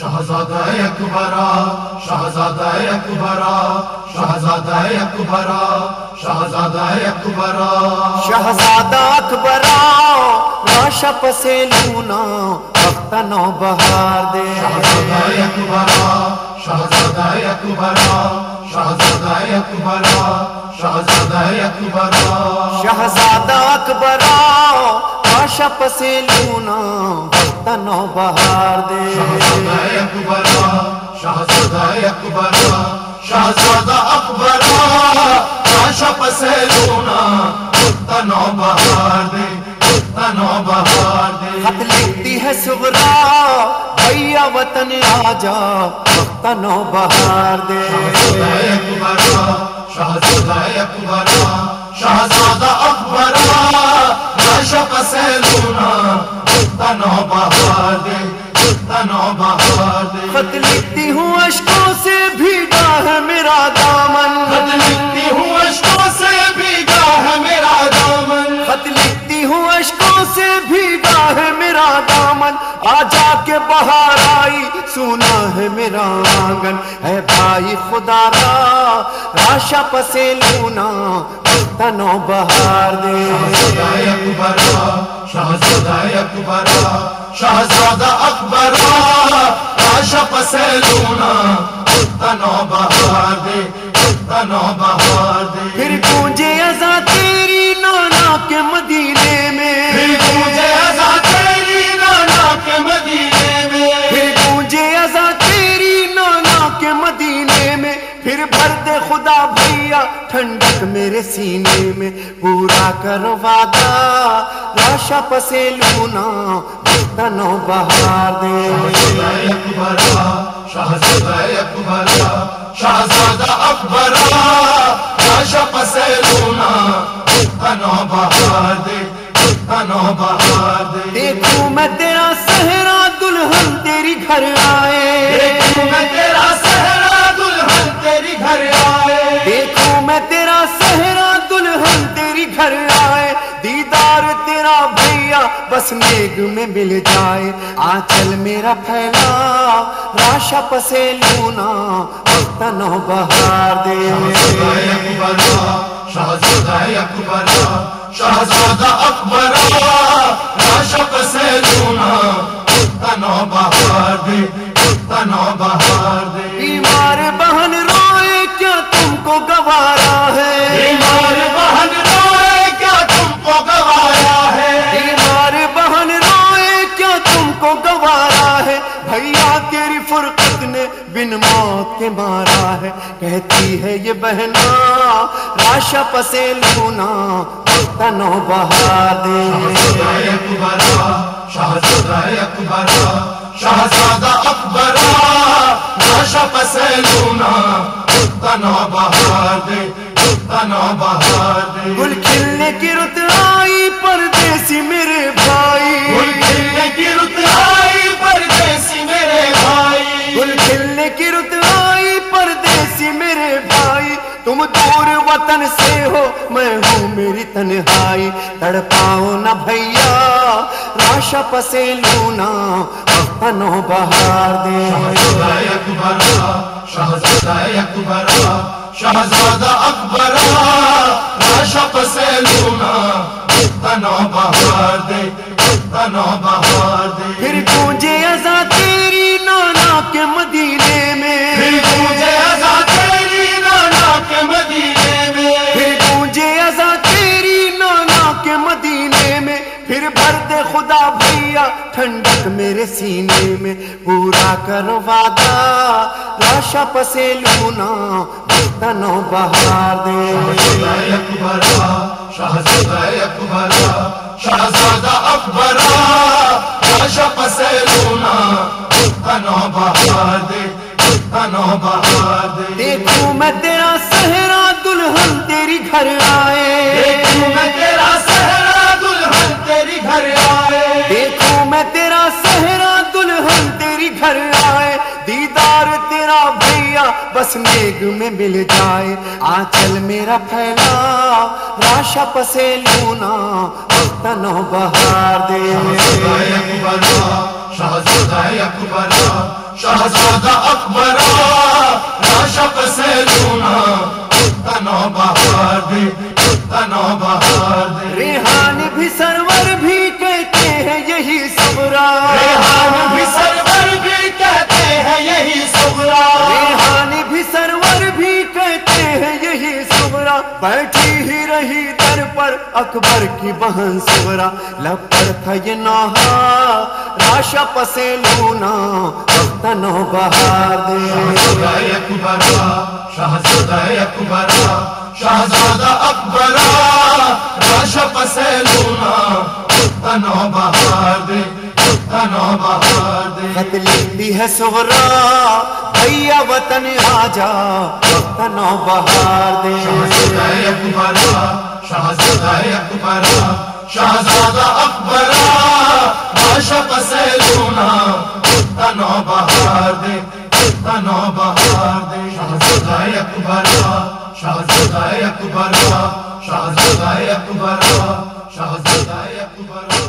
شہزادہ اکبرا شہزادہ اکبرا شہزادہ اکبرا شہزادہ اکبرا شہزادہ اکبرا راشا پسے لونا وقت نو بہار دے۔ شہزادہ اکبرا شہزادہ اکبرا شہزادہ اکبرا شہزادہ اکبرا شہزادہ اکبرا راشا پسے لونا وقت نو بہار دے شہزادہ اکبرا شہزادہ اکبرا شہزادہ اکبرا راشا پسے لونا نو بہار دے بہار دے خط لکھتی ہے سغرا بھیا وطن آجا وقت نو بہار دے شہزادہ اکبرا شہزادہ اکبرا شہزادہ اکبرا راشا پسے خط لکھتی ہوں اشکوں سے بھیگا ہے میرا دامن۔ خط لکھتی ہوں اشکوں سے بھیگا ہے میرا دامن۔ خط لکھتی ہوں اشکوں سے بھیگا ہے میرا دامن۔ آ جا کے بہار آئی سونا ہے میرا آنگن۔ ہے بھائی خدا را راشا پسے لونا۔ تنو بہار دے۔ شہزادہ اکبرا شہزادہ اکبرا شہزادہ اکبرا راشا پسے لونا تنو بہار دے تنو بہار دے۔ پھر گونجے ازا تیری نانا کے مدینے میں۔ پھر مجھے ازا تیری نانا کے مدینے میں۔ پھر گونجے ازا تیری نانا کے مدینے میں۔ پھر بھر دے خدا بھیا ٹھنڈک میرے سینے میں، پورا کر وعدہ۔ راشا پسے لونا تنو بہار دے شہزادہ اکبرا شہزادہ اکبرا شہزادہ اکبرا راشا پسے لونا تنو بہار دے۔ تنو بہار دے دیکھوں میں تیرا سہرا دلہن، تیری گھر بس میگ میں مل جائے۔ آنچل میرا پھیلا، راشا پسے لونا تنو بہار دے۔ شہزادہ اکبرا شہزادہ اکبرا شہزادہ اکبرا، راشا پسے لونا تنو بہار دے تنو بہار بھیا تیری فرقت نے بن موت کے مارا ہے۔ کہتی ہے یہ بہنا راشا پسے لونا تنو بہا دے۔ شہزادہ اکبرا راشا پسے لونا تنو دے تنو دے۔ تم دور وطن سے ہو میں ہوں میری تنہائی تڑپاؤ نہ بھیا راشا پسے لونا تنو بہار دے شہزادہ اکبرا شہزادہ اکبرا شہزادہ اکبرا راشا پسے لونا تنو بہار دے تنو بہار دے پھر گونجے خدا بھیا ٹھنڈک میرے سینے میں پورا کر وعدہ راشا پسے لونا تنو بہار دے شہزادہ اکبرا شہزادہ اکبرا شہزادہ اکبرا راشا پسے لونا تنو بہار دے تنو بہار بس میگ میں مل جائے۔ آنچل میرا پھیلا، راشا پسے لونا تنو بہار دے۔ شہزادہ اکبرا شہزادہ اکبرا شہزادہ اکبرا راشق سے لونا تنو بہار دے۔ تنو بہار بیٹھی ہی رہی در پر اکبر کی بہن سبرا لب پر تھا یہ نوحا راشا پسے لونا وقت نو بہار دے شہزادہ اکبرا شہزادہ اکبرا شہزادہ اکبرا راشق سے لونا تنو بہار دے تنو بہار دے خط لکھتی ہے سغرا بھیا وطن آجا وقت نو بہار دے شہزادہ اکبرا شہزادہ اکبرا شہزادہ اکبرا عاشق سے لونا تنو بہار دے تنو بہار دے شہزادہ اکبرا شہزادہ اکبرا شہزادہ اکبرا شہزادہ اکبرا